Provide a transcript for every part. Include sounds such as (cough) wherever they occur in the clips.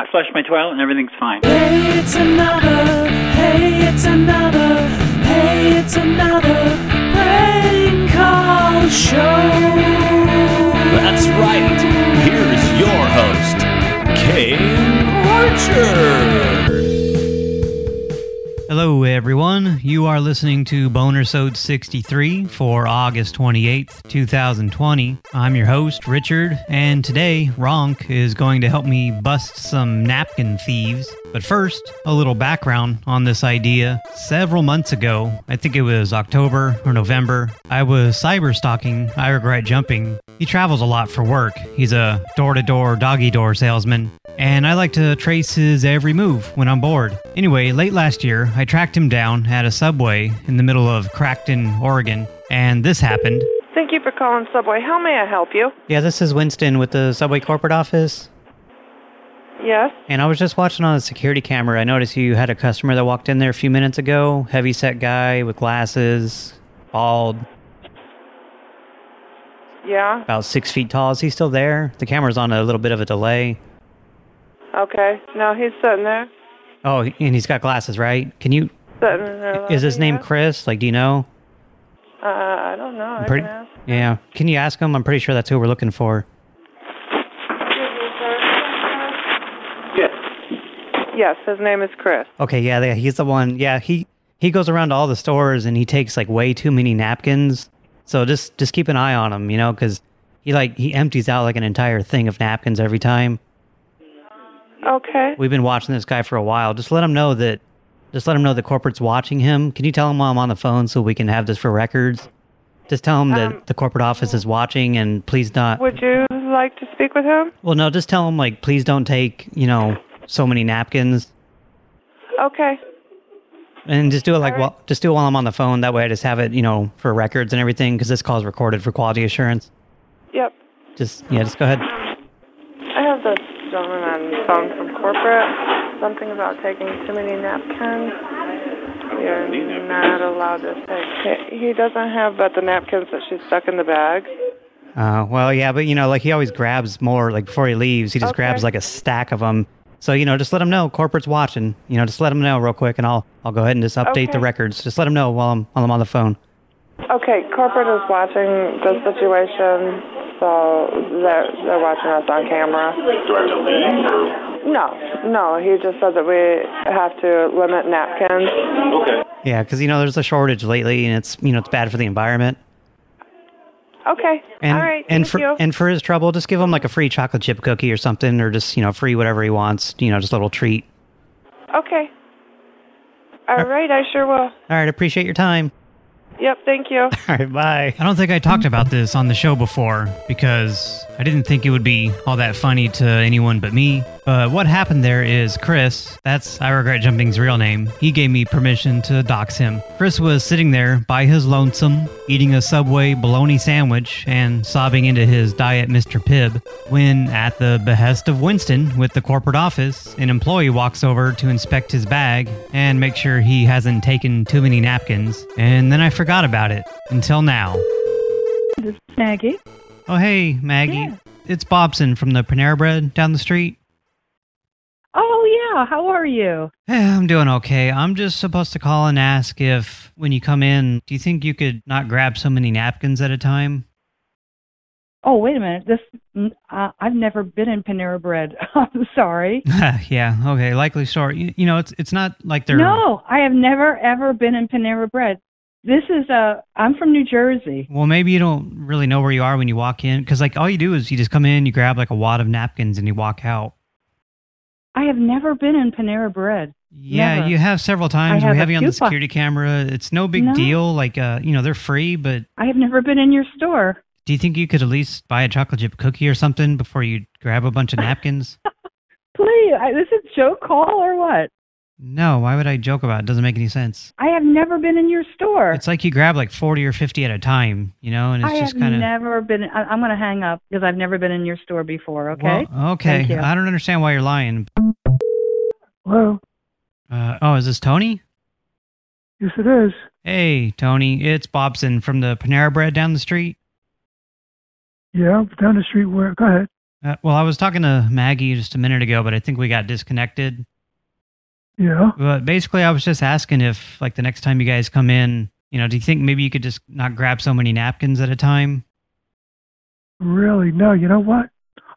I flushed my toilet and everything's fine. Hey, it's another. Hey, it's another. Hey, it's another prank call show. Hello, everyone. You are listening to Boner Sode 63 for August 28th, 2020. I'm your host, Richard, and today, Ronk is going to help me bust some napkin thieves. But first, a little background on this idea. Several months ago, I think it was October or November, I was cyber stalking I Regret Jumping. He travels a lot for work. He's a door to door doggy door salesman, and I like to trace his every move when I'm bored. Anyway, late last year, I tracked him down at a subway in the middle of Crackton, Oregon, and this happened. Thank you for calling Subway. How may I help you? Yeah, this is Winston with the Subway corporate office. Yes? And I was just watching on the security camera. I noticed you had a customer that walked in there a few minutes ago. Heavy set guy with glasses, bald, Yeah? about six feet tall. Is he still there? The camera's on a little bit of a delay. Okay. No, he's sitting there. Oh, and he's got glasses, right? Can you... Sitting in there. Is his name yeah? Chris? Like, do you know? Uh, I don't know. I Pretty- can ask. Yeah. Can you ask him? I'm pretty sure that's who we're looking for. Yes. Yes, his name is Chris. Okay, yeah, yeah, he's the one. Yeah, he he goes around to all the stores and he takes like way too many napkins. So just just keep an eye on him, you know, because he like he empties out like an entire thing of napkins every time. Okay. We've been watching this guy for a while. Just let him know that. Just let him know the corporate's watching him. Can you tell him while I'm on the phone so we can have this for records? Just tell him that Um, the corporate office is watching and please not. Would you like to speak with him? Well, no, just tell him like please don't take you know so many napkins. Okay. And just do it like right. while just do it while I'm on the phone. That way, I just have it, you know, for records and everything. Because this call is recorded for quality assurance. Yep. Just yeah, just go ahead. I have this gentleman on the phone from corporate. Something about taking too many napkins. You're not allowed to take. He he doesn't have but the napkins that she's stuck in the bag. Uh, well, yeah, but you know, like he always grabs more. Like before he leaves, he just Okay. grabs like a stack of them. So you know, just let them know corporate's watching. You know, just let them know real quick, and I'll I'll go ahead and just update the records. Just let them know while I'm while I'm on the phone. Okay, corporate is watching the situation, so they're they're watching us on camera. Do I have to leave or? No, no, he just said that we have to limit napkins. Okay. Yeah, because you know, there's a shortage lately, and it's you know it's bad for the environment. Okay, And all right, and thank for you. and for his trouble, just give him like a free chocolate chip cookie or something, or just you know free whatever he wants. You know, just a little treat. okay. All right, I sure will. All right, appreciate your time. Yep, thank you. (laughs) All right, bye. I don't think I talked about this on the show before because I didn't think it would be all that funny to anyone but me. But what happened there is Chris, that's I Regret Jumping's real name, he gave me permission to dox him. Chris was sitting there by his lonesome, eating a Subway bologna sandwich and sobbing into his Diet Mr. Pibb, when, at the behest of Winston with the corporate office, an employee walks over to inspect his bag and make sure he hasn't taken too many napkins. And then I forgot about it until now. This is Maggie. Oh, hey, Maggie. Yeah. It's Bobson from the Panera Bread down the street. Oh, yeah. How are you? Yeah, I'm doing okay. I'm just supposed to call and ask if, when you come in, do you think you could not grab so many napkins at a time? Oh, wait a minute. This uh, I've never been in Panera Bread. (laughs) I'm sorry. (laughs) yeah, okay, likely story. You, you know, it's it's not like they're... No, I have never ever been in Panera Bread. This is uh I'm from New Jersey. Well, maybe you don't really know where you are when you walk in, because like all you do is you just come in, you grab like a wad of napkins, and you walk out. I have never been in Panera Bread. Yeah, Never. you have several times. I We have have you on the security camera. It's no big No. deal. Like, uh, you know, they're free, but I have never been in your store. do you think you could at least buy a chocolate chip cookie or something before you grab a bunch of napkins? (laughs) Please, I, this is joke call or what? No, why would I joke about it? It doesn't make any sense. I have never been in your store. It's like you grab like 40 or 50 at a time, you know, and it's I just kind of... never been. I, I'm going to hang up because I've never been in your store before. Okay. Well, okay. I don't understand why you're lying. Hello. Uh, oh, is this Tony? Yes, it is. Hey, Tony, it's Bobson from the Panera Bread down the street. Yeah, down the street. Where? Go ahead. Uh, well, I was talking to Maggie just a minute ago, but I think we got disconnected. Yeah. But basically, I was just asking if, like, the next time you guys come in, you know, do you think maybe you could just not grab so many napkins at a time? Really? No. You know what?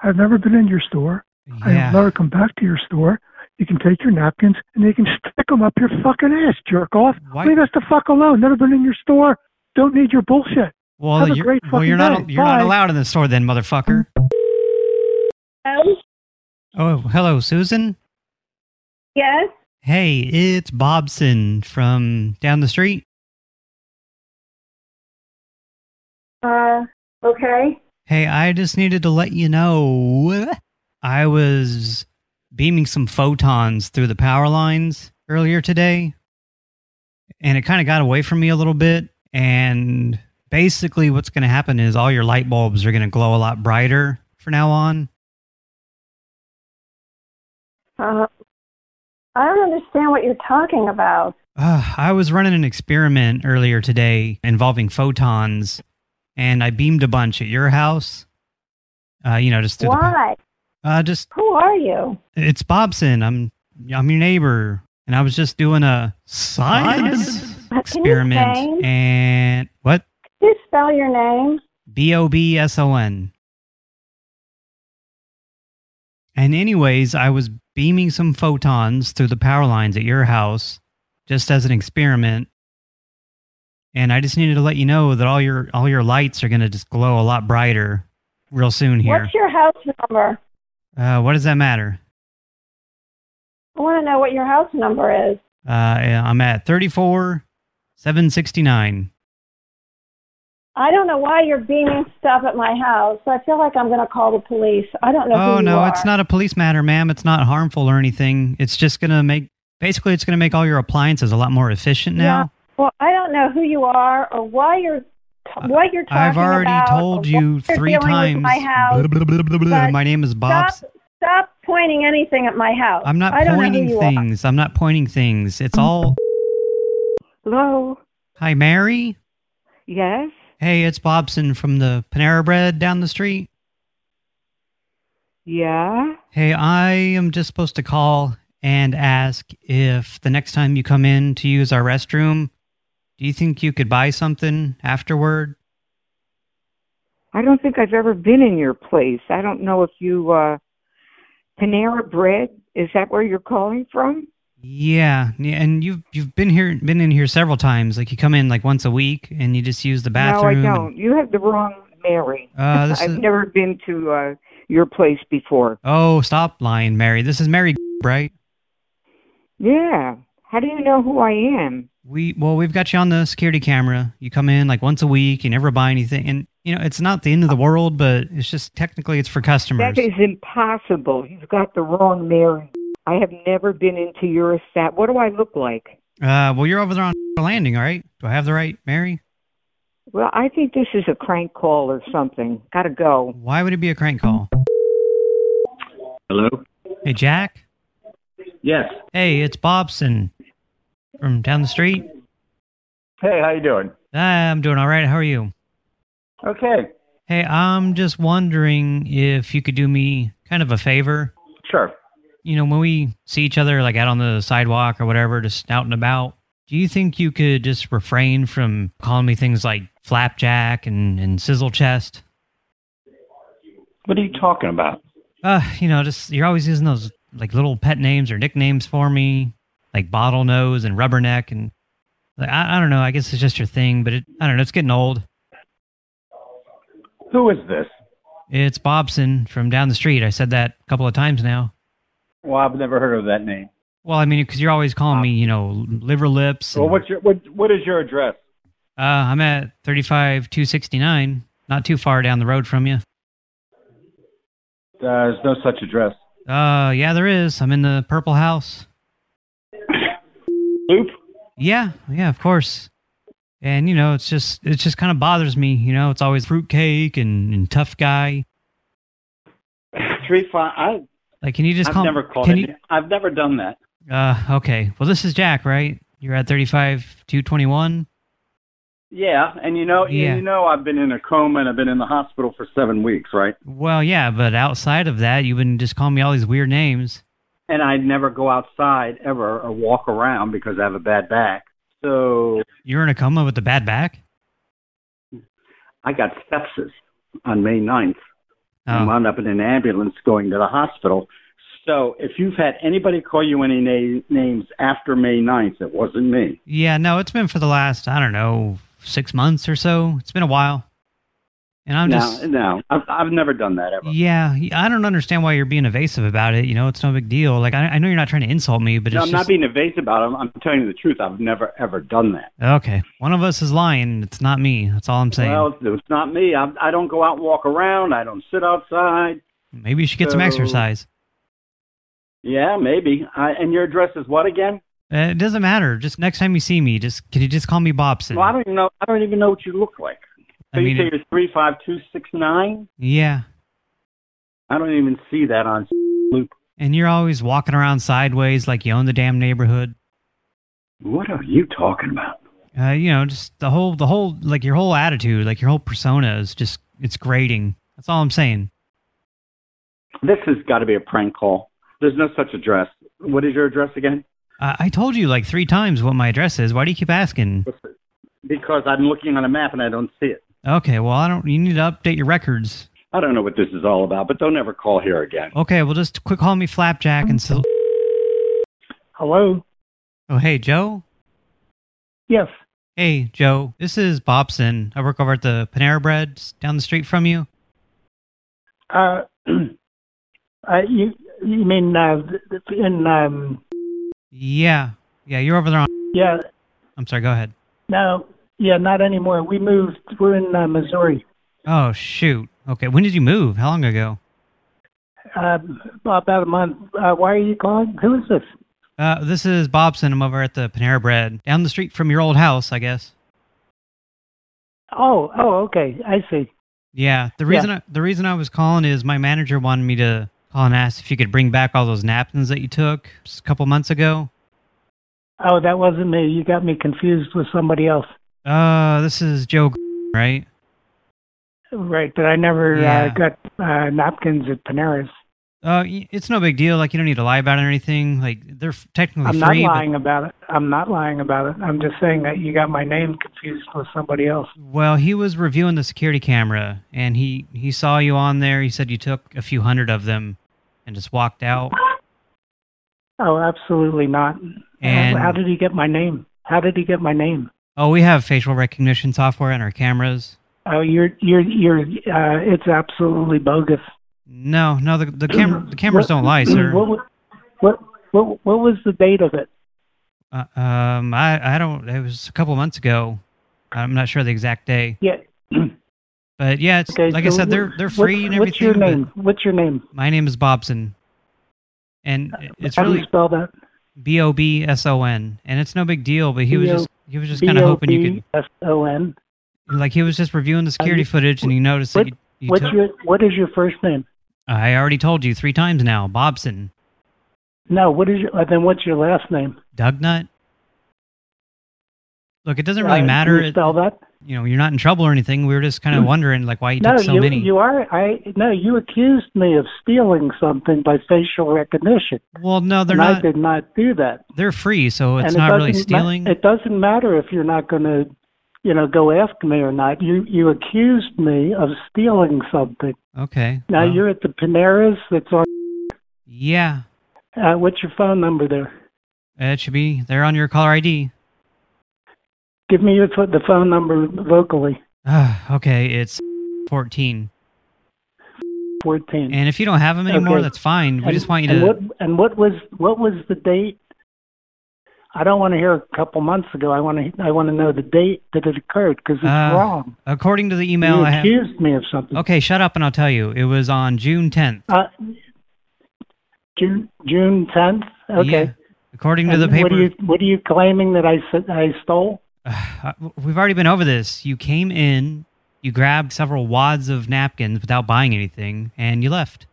I've never been in your store. I've Yeah. never come back to your store. You can take your napkins and you can stick them up your fucking ass, jerk off. Why- Leave us the fuck alone. Never been in your store. Don't need your bullshit. Well, Have a you're, great well, you're not day. you're not allowed in the store then, motherfucker. Hello? Oh, hello, Susan. Yes. Hey, it's Bobson from down the street. Uh. Okay. Hey, I just needed to let you know I was beaming some photons through the power lines earlier today, and it kind of got away from me a little bit. And basically, what's going to happen is all your light bulbs are going to glow a lot brighter from now on. Uh. I don't understand what you're talking about. Uh, I was running an experiment earlier today involving photons, and I beamed a bunch at your house. Uh, you know, just the, Why? uh, just Who are you? It's Bobson. I'm I'm your neighbor, and I was just doing a science Can experiment. And what? Can you spell your name? B O B S O N. And anyways, I was beaming some photons through the power lines at your house, just as an experiment. And I just needed to let you know that all your all your lights are going to just glow a lot brighter real soon here. What's your house number? Uh, what does that matter? I want to know what your house number is. Uh, I'm at 34 769. I don't know why you're beaming stuff at my house. I feel like I'm going to call the police. I don't know Oh, who you no, are. it's not a police matter, ma'am. It's not harmful or anything. It's just going to make, basically, it's going to make all your appliances a lot more efficient Yeah. now. Well, I don't know who you are or why you're what you're talking about. I've already about. told you three times. My house. Blah, blah, blah, blah, blah. but My name is Bob. Stop, stop pointing anything at my house. I'm not I pointing know who things. I'm not pointing things. It's all. Hello? Hi, Mary. Yes? Hey, it's Bobson from the Panera Bread down the street. Yeah? Hey, I am just supposed to call and ask if the next time you come in to use our restroom, do you think you could buy something afterward? I don't think I've ever been in your place. I don't know if you, uh, Panera Bread, is that where you're calling from? Yeah, yeah, and you've you've been here, been in here several times. Like you come in like once a week, and you just use the bathroom. no, I don't. You have the wrong Mary. Uh, (laughs) I've is- never been to uh, your place before. oh, stop lying, Mary. This is Mary, right? Yeah. How do you know who I am? We well, we've got you on the security camera. You come in like once a week. You never buy anything, and you know it's not the end of the world, but it's just technically it's for customers. That is impossible. You've got the wrong Mary. I have never been into your estat. What do I look like? Uh, well, you're over there on the landing, all right? Do I have the right Mary? Well, I think this is a crank call or something. Gotta go. Why would it be a crank call? Hello? Hey, Jack. Yes. Hey, it's Bobson from down the street. Hey, how you doing? I'm doing all right. How are you? Okay. Hey, I'm just wondering if you could do me kind of a favor. Sure. You know, when we see each other like out on the sidewalk or whatever, just out and about, do you think you could just refrain from calling me things like flapjack and, and sizzle chest? What are you talking about? Uh, you know, just you're always using those like little pet names or nicknames for me, like bottlenose and rubberneck, and like, I, I don't know. I guess it's just your thing, but it, I don't know. It's getting old. Who is this? It's Bobson from down the street. I said that a couple of times now. Well, I've never heard of that name. Well, I mean, because you're always calling me, you know, liver lips. Well, and- what's your what? What is your address? Uh, I'm at 35 269, not too far down the road from you. Uh, there's no such address. Uh, yeah, there is. I'm in the Purple House. Loop. Yeah, yeah, of course. And you know, it's just it just kind of bothers me. You know, it's always fruitcake and, and tough guy. Three five. I Like, can you just I've call? never called Can you? I've never done that. Uh, okay. Well, this is Jack, right? You're at 35 221. Yeah, and you know, Yeah. you know, I've been in a coma and I've been in the hospital for seven weeks, right? Well, yeah, but outside of that, you've been just calling me all these weird names. And I never go outside ever or walk around because I have a bad back. So You're in a coma with a bad back? I got sepsis on May 9th. I Oh. wound up in an ambulance going to the hospital. So if you've had anybody call you any na- names after May 9th, it wasn't me. Yeah, no, it's been for the last, I don't know, six months or so. It's been a while. And I'm no, just... no, I've, I've never done that ever. Yeah, I don't understand why you're being evasive about it. You know, it's no big deal. Like, I, I know you're not trying to insult me, but No, I'm just... not being evasive about it. I'm telling you the truth. I've never ever done that. Okay, one of us is lying. It's not me. That's all I'm saying. Well, it's not me. I, I don't go out and walk around. I don't sit outside. Maybe you should get some exercise. Yeah, maybe. I, and your address is what again? Uh, it doesn't matter. Just next time you see me, just can you just call me Bobson? Well, I don't even know. I don't even know what you look like. So I you say it- you're three five two six nine. yeah. I don't even see that on (laughs) loop. And you're always walking around sideways like you own the damn neighborhood. What are you talking about? Uh, you know, just the whole, the whole, like your whole attitude, like your whole persona is just, it's grating. That's all I'm saying. This has got to be a prank call. There's no such address. What is your address again? I, I told you like three times what my address is. Why do you keep asking? Because I'm looking on a map and I don't see it. Okay, well, I don't, you need to update your records. I don't know what this is all about, but don't ever call here again. Okay, well, just quick call me Flapjack and so. Hello? Oh, hey, Joe? Yes. Hey, Joe. This is Bobson. I work over at the Panera Bread down the street from you. Uh, (clears throat) uh, you you mean uh, th- th- in um Yeah. Yeah, you're over there on... yeah I'm sorry, go ahead. no yeah not anymore. We moved. We're in uh, Missouri. Oh, shoot. Okay, when did you move? How long ago? Uh, about a month. Uh, why are you calling? Who is this? Uh, this is Bobson. I'm over at the Panera Bread. Down the street from your old house, I guess. Oh oh okay I see. Yeah, the reason I, the reason I was calling is my manager wanted me to call and ask if you could bring back all those napkins that you took just a couple months ago. Oh that wasn't me. You got me confused with somebody else. Uh, this is Joe, right? Right, but I never Yeah. uh, got uh, napkins at Panera's. Uh, it's no big deal. Like you don't need to lie about it or anything. Like they're technically I'm not free. but- lying about it. I'm not lying about it. I'm just saying that you got my name confused with somebody else. Well, he was reviewing the security camera, and he he saw you on there. He said you took a few hundred of them, and just walked out. Oh, absolutely not. And- how did he get my name? How did he get my name? Oh, we have facial recognition software on our cameras. Oh, you're you're you're. Uh, it's absolutely bogus. No, no, the the camera (clears throat) the cameras What- don't lie, sir. What, what what what was the date of it? Uh, um, I I don't. It was a couple months ago. I'm not sure the exact day, Yeah. (clears throat) but yeah, it's Okay. like I said, they're they're free and everything. What's your name? What's your name? My name is Bobson, and it's How do really you spell that? B O B S O N, and it's no big deal. But he was just he was just kind of hoping you could S O N. like he was just reviewing the security footage, and he noticed What that you, you what's took. your what is your first name? I already told you three times now, Bobson, No, what is your uh, then? What's your last name? Dugnut. Look, it doesn't really Uh, matter. Can you spell that? You know, you're not in trouble or anything. We were just kind of wondering, like, why you no, took so you many. you are. I no, you accused me of stealing something by facial recognition. well, no, they're and I did not do that. They're free, so it's it not really stealing. it doesn't matter if you're not going to, you know, go after me or not. You you accused me of stealing something. okay. Now well, you're at the Panera's. That's on. Yeah, Uh, what's your phone number there? it should be. They're on your caller ID. Give me your the phone number vocally. okay, it's 14. Fourteen. And if you don't have them anymore, Okay. that's fine. We And- just want you and to. What, and what was what was the date? I don't want to hear a couple months ago. I want to I want to know the date that it occurred because it's Uh, wrong. According to the email you I have. accused me of something. Okay, shut up and I'll tell you. It was on June 10th. Uh, June June tenth. Okay. Yeah. According to the paper. What are you What are you claiming that I stole? (sighs) Uh, We've already been over this. You came in, you grabbed several wads of napkins without buying anything, and you left.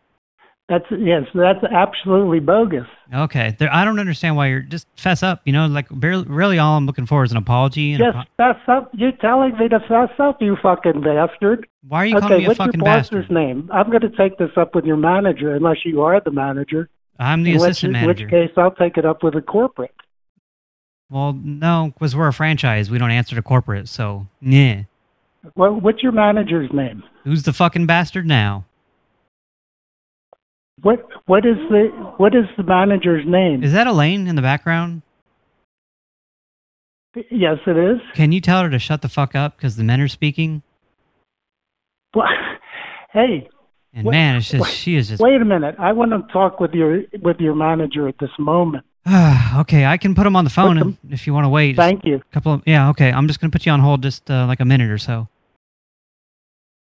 That's yes, that's absolutely bogus. Okay, there, I don't understand why you're just fess up. You know, like barely, really all I'm looking for is an apology. And Just fess up. You're telling me to fess up, you fucking bastard. Why are you okay, calling me a what's fucking your boss's bastard? name? I'm going to take this up with your manager, unless you are the manager. I'm the in which, assistant in which case, I'll take it up with a corporate. Well, no, because we're a franchise. We don't answer to corporate, so yeah. Well, what's your manager's name? Who's the fucking bastard now? What what is the what is the manager's name? Is that Elaine in the background? Yes, it is. Can you tell her to shut the fuck up because the men are speaking? Well, (laughs) hey, And man, it's just she is just wait a minute. I want to talk with your with your manager at this moment. (sighs) okay. I can put him on the phone What's if you want to wait. Thank you. a couple of yeah. Okay, I'm just gonna put you on hold just uh, like a minute or so.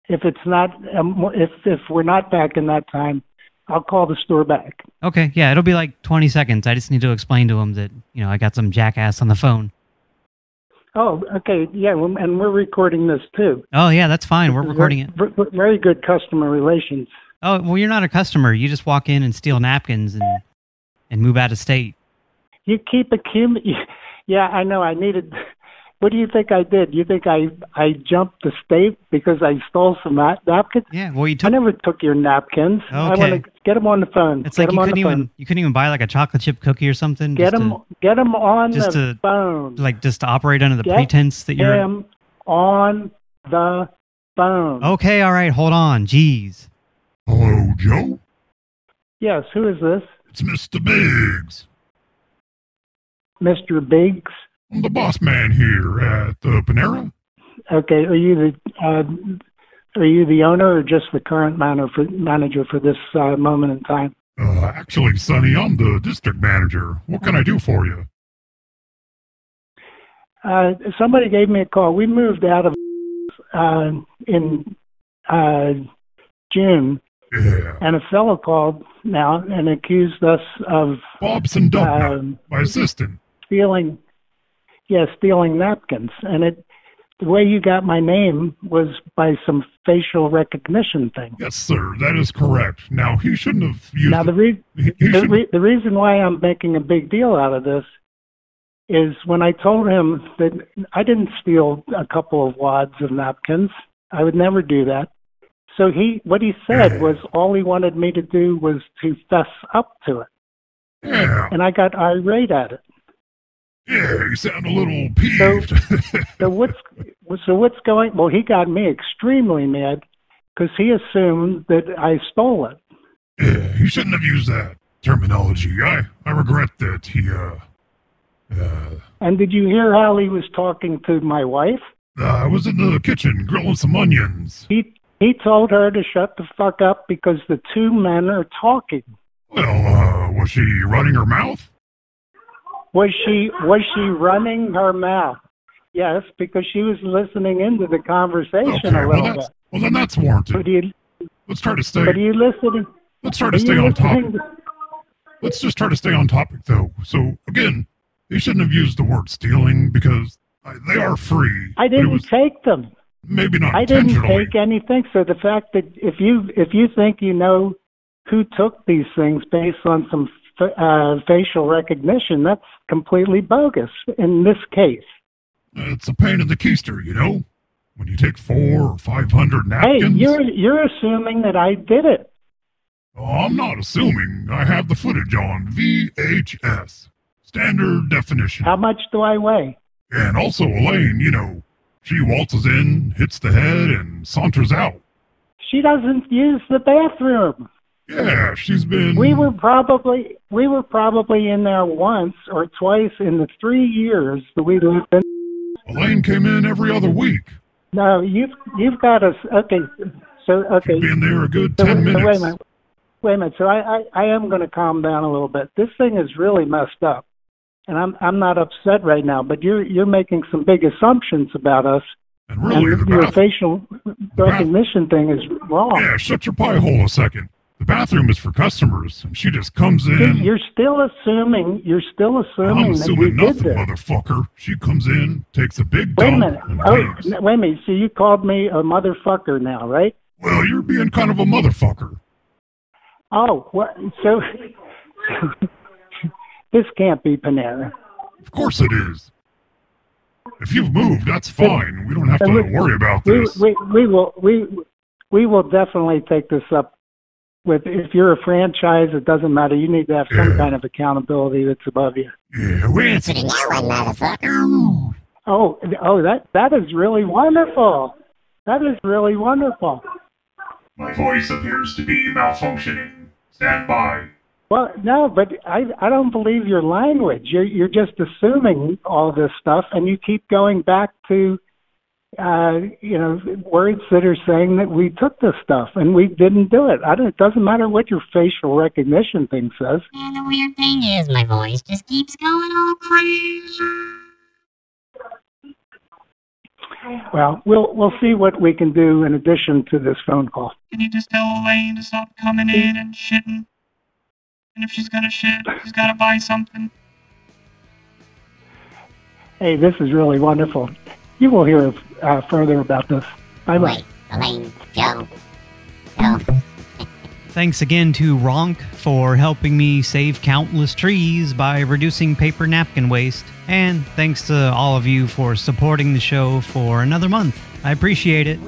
If it's not um, if if we're not back in that time, I'll call the store back. Okay, yeah, it'll be like 20 seconds. I just need to explain to him that you know I got some jackass on the phone. Oh, okay. Yeah, and we're recording this too. Oh yeah, that's fine. We're recording it. very, ver- Very good customer relations. Oh well, you're not a customer. You just walk in and steal napkins and and move out of state. You keep accumulating. (laughs) Yeah, I know. I needed. What do you think I did? You think I I jumped the state because I stole some na- napkins? Yeah, well you took. I never took your napkins. I Okay. want to get them on the phone. It's get like them you couldn't the phone. even you couldn't even buy like a chocolate chip cookie or something. Get them, to, get them on just the to- phone. like just to operate under the Get pretense that you're. Him on the phone. Okay, all right, hold on. Jeez. Hello, Joe. Yes, who is this? It's Mr. Biggs. Mr. Biggs. I'm the boss man here at the Panera. Okay, are you the uh, are you the owner or just the current manager for, manager for this uh, moment in time? Uh, actually, Sonny, I'm the district manager. What can I do for you? Uh, somebody gave me a call. We moved out of uh, in uh, June, Yeah. and a fellow called now and accused us of Bobson um, my assistant. Stealing, yeah, stealing napkins. And it, the way you got my name was by some facial recognition thing. Yes, sir, that is correct. Now, he shouldn't have used Now the re- he, he the, re- the reason why I'm making a big deal out of this is when I told him that I didn't steal a couple of wads of napkins. I would never do that. So he, what he said was all he wanted me to do was to fess up to it, Yeah, and I got irate at it. Yeah, you sound a little peeved. So what's so what's going? Well, he got me extremely mad because he assumed that I stole it. yeah, he shouldn't have used that terminology. I, I regret that he, uh, uh, And did you hear how he was talking to my wife? I was in the kitchen grilling some onions. He he told her to shut the fuck up because the two men are talking. Well, uh, was she running her mouth? Was she was she running her mouth? Yes, because she was listening into the conversation Okay, a little that's, bit. well then that's warranted. But you Let's try to stay. but are you listening? Let's try to stay on topic. to- Let's just try to stay on topic, though. So again, they shouldn't have used the word stealing because uh, they are free. I didn't was take them. maybe not I didn't take anything. So the fact that if you if you think you know who took these things based on some uh, facial recognition, that's completely bogus in this case. It's a pain in the keister, you know. When you take four or five hundred napkins. Hey, you're you're assuming that I did it. Oh, I'm not assuming. I have the footage on VHS, standard definition. How much do I weigh? And also, Elaine, you know, she waltzes in, hits the head, and saunters out. She doesn't use the bathroom. Yeah, she's been. We were probably we were probably in there once or twice in the three years that we lived in. Elaine came in every other week. No, you've you've got us. Okay, so okay. Been there a good So, ten so minutes. wait a minute. Wait a minute. So I, I, I am going to calm down a little bit. This thing is really messed up, and I'm I'm not upset right now. But you're you're making some big assumptions about us, And really, and the your facial recognition thing is wrong. Yeah, shut your pie hole a second. The bathroom is for customers, and she just comes in. You're still assuming. You're still assuming. I'm assuming that we assuming did nothing, this. motherfucker. She comes in, takes a big Wait a minute. Oh, leaves. wait a minute. So you called me a motherfucker now, right? Well, you're being kind of a motherfucker. Oh, what? So (laughs) this can't be Panera. Of course it is. If you've moved, that's fine. We don't have to we- worry about We, this. we, we will we we will definitely take this up with. If you're a franchise, it doesn't matter. You need to have some kind of accountability that's above you. Yeah, we ain't Oh, oh, that that is really wonderful. That is really wonderful. My voice appears to be malfunctioning. Stand by. Well, no, but I I don't believe your language. You're you're just assuming all this stuff, and you keep going back to, uh, you know, words that are saying that we took this stuff and we didn't do it. I don't. It doesn't matter what your facial recognition thing says. And the weird thing is, my voice just keeps going all crazy. Well, we'll we'll see what we can do in addition to this phone call. Can you just tell Elaine to stop coming in and shitting? And if she's gonna shit, she's gotta buy something. Hey, this is really wonderful. You will hear uh, further about this. Bye bye. Elaine, Joe. Thanks again to Ronk for helping me save countless trees by reducing paper napkin waste. And thanks to all of you for supporting the show for another month. I appreciate it.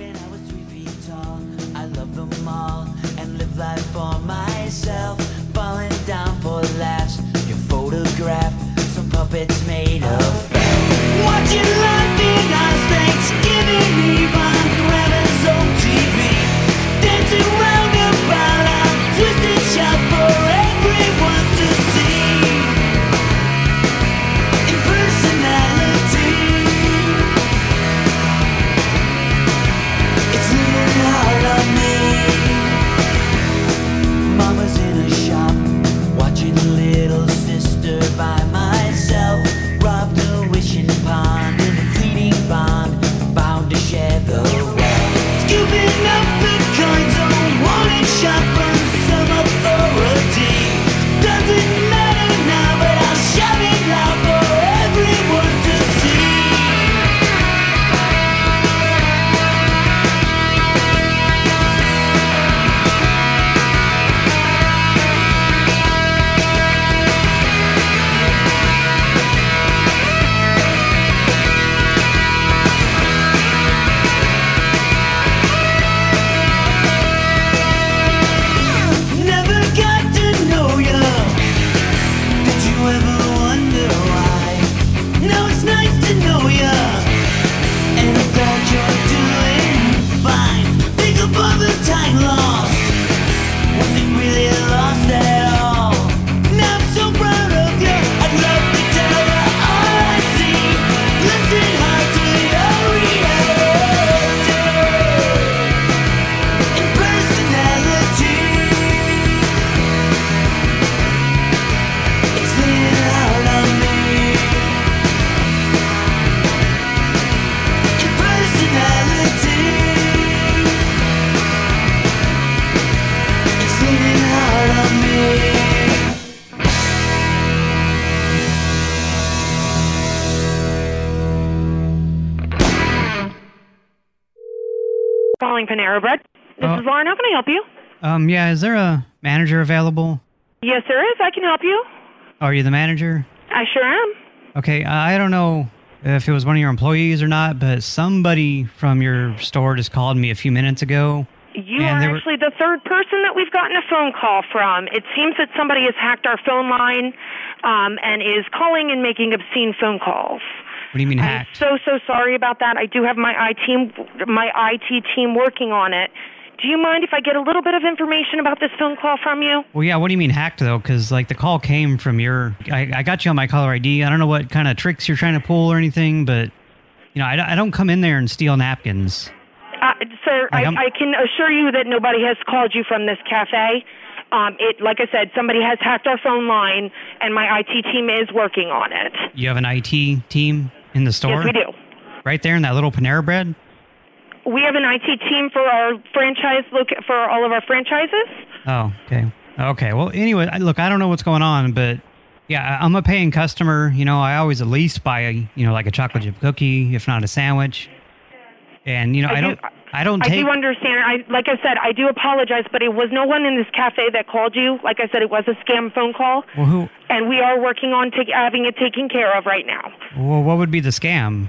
Calling Panera Bread. This Oh. is Lauren. How can I help you? Um, yeah, is there a manager available? Yes, there is. I can help you. Are you the manager? I sure am. Okay, I don't know if it was one of your employees or not, but somebody from your store just called me a few minutes ago. You are were- actually the third person that we've gotten a phone call from. It seems that somebody has hacked our phone line um, and is calling and making obscene phone calls. What do you mean I'm so so sorry about that. I do have my IT team, my IT team working on it. Do you mind if I get a little bit of information about this phone call from you? Well, yeah, what do you mean hacked, though? Because, like, the call came from your... I, I got you on my caller ID. I don't know what kind of tricks you're trying to pull or anything, but, you know, I, don't- I don't come in there and steal napkins. Uh, sir, I, Like, I'm- I can assure you that nobody has called you from this cafe. Um, it, like I said, somebody has hacked our phone line, and my IT team is working on it. You have an IT team in the store? Yes, we do. Right there in that little Panera Bread? We have an IT team for our franchise look for all of our franchises. Oh, okay. Okay. Well, anyway, look, I don't know what's going on, but yeah, I- I'm a paying customer. You know, I always at least buy a, you know, like a chocolate chip cookie, if not a sandwich. And, you know, I, do, don't... I don't I do understand. I like I said, I do apologize, but it was no one in this cafe that called you. Like I said, it was a scam phone call, well, who? and we are working on ta- having it taken care of right now. Well, what would be the scam?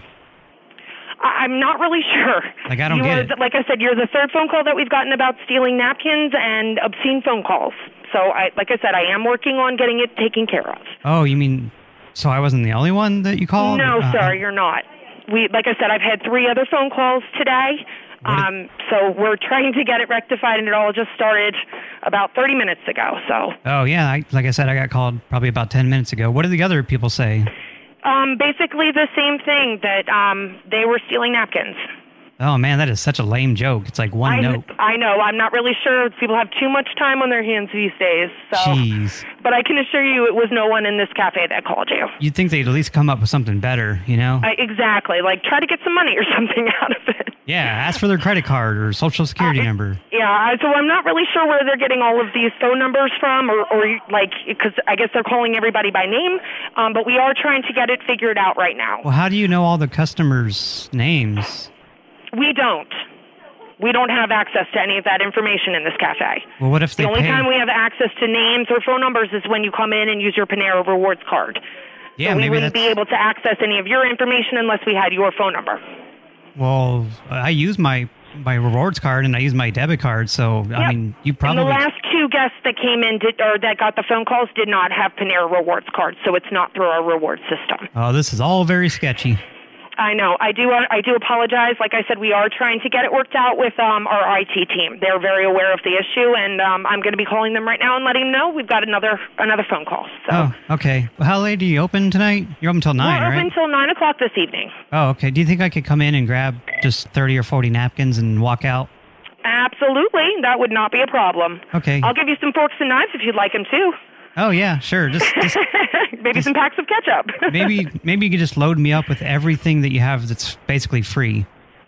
I- I'm not really sure. Like, I don't you get are, it. Like I said, you're the third phone call that we've gotten about stealing napkins and obscene phone calls. So, I, like I said, I am working on getting it taken care of. Oh, you mean? So I wasn't the only one that you called? No, Uh, sir, you're not. We, like I said, I've had three other phone calls today. Um, so we're trying to get it rectified, and it all just started about 30 minutes ago. So, Oh yeah, I, like I said, I got called probably about ten minutes ago. What did the other people say? um, basically the same thing that um, they were stealing napkins. Oh man, that is such a lame joke. It's like one I, note. I know. I'm not really sure. People have too much time on their hands these days. So, Jeez. but I can assure you, it was no one in this cafe that called you. You'd think they'd at least come up with something better, you know? I, exactly. Like try to get some money or (laughs) something out of it. yeah, ask for their credit card or social security number. Yeah. So I'm not really sure where they're getting all of these phone numbers from, or, or like, because I guess they're calling everybody by name. Um, but we are trying to get it figured out right now. Well, how do you know all the customers' names? We don't. We don't have access to any of that information in this cafe. Well, what if they The only pay? time we have access to names or phone numbers is when you come in and use your Panera Rewards card. yeah, so we wouldn't that's. be able to access any of your information unless we had your phone number. Well, I use my my rewards card and I use my debit card, so I mean, you And probably. the last two guests that came in did, or that got the phone calls did not have Panera Rewards cards, so it's not through our reward system. oh, this is all very sketchy. I know. I do. I do apologize. Like I said, we are trying to get it worked out with um, our IT team. They're very aware of the issue, and um, I'm going to be calling them right now and letting them know we've got another another phone call. So Oh, okay. Well, how late do you open tonight? You're open till nine, we're right? open until nine o'clock this evening. Oh, okay. Do you think I could come in and grab just 30 or 40 napkins and walk out? Absolutely, that would not be a problem. Okay. I'll give you some forks and knives if you'd like them too. Oh, yeah, sure. Just, just (laughs) Maybe some packs of ketchup. (laughs) maybe maybe you could just load me up with everything that you have that's basically free.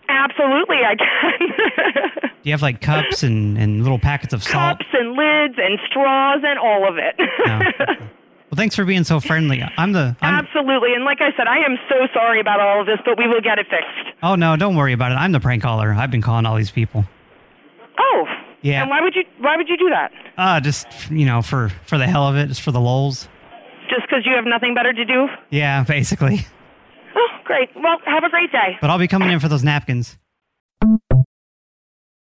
Absolutely, I can. Do you have like cups and, and little packets of salt? Cups and lids and straws and all of it. Oh, well, thanks for being so friendly. I'm the I'm Absolutely, and like I said, I am so sorry about all of this, but we will get it fixed. Oh no, don't worry about it. I'm the prank caller. I've been calling all these people. Oh. Yeah. And why would you? Why would you do that? Uh just you know, for for the hell of it, just for the lols. Just because you have nothing better to do? Yeah, basically. Oh, great. Well, have a great day. But I'll be coming in for those napkins.